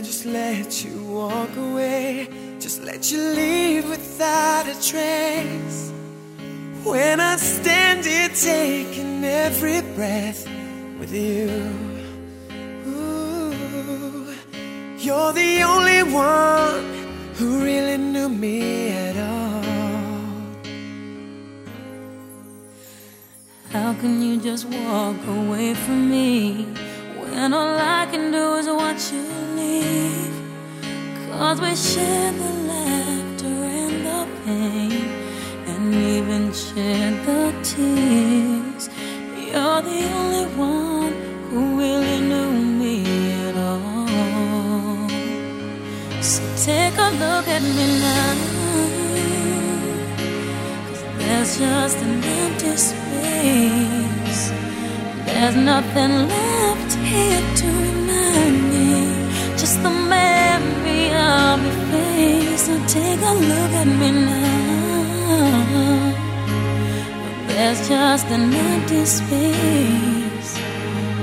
I just let you walk away? Just let you leave without a trace. When I stand here taking every breath with you. Ooh, you're the only one who really knew me at all. How can you just walk away from me when all I can do is watch you leave? Cause we share the laughter and the pain, and even share the tears. You're the only one who really knew me at all. So take a look at me now. There's just an empty space. There's nothing left here to remind at me now. There's just an empty space.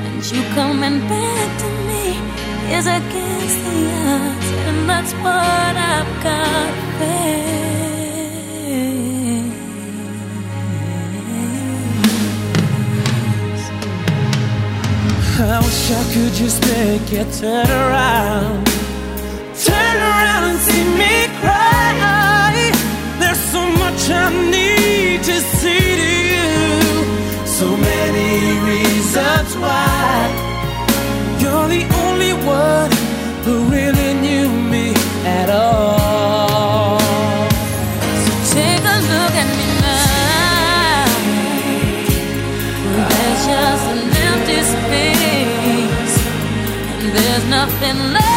And you coming back to me is against the odds. And that's what I've got to face. I wish I could just make you turn around. So many reasons why. You're the only one who really knew me at all. So take a look at me now. There's just an empty space, and there's nothing left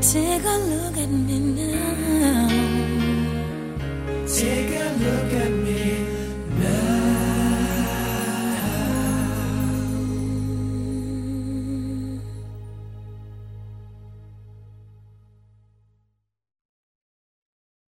Take a look at me now. Take a look at me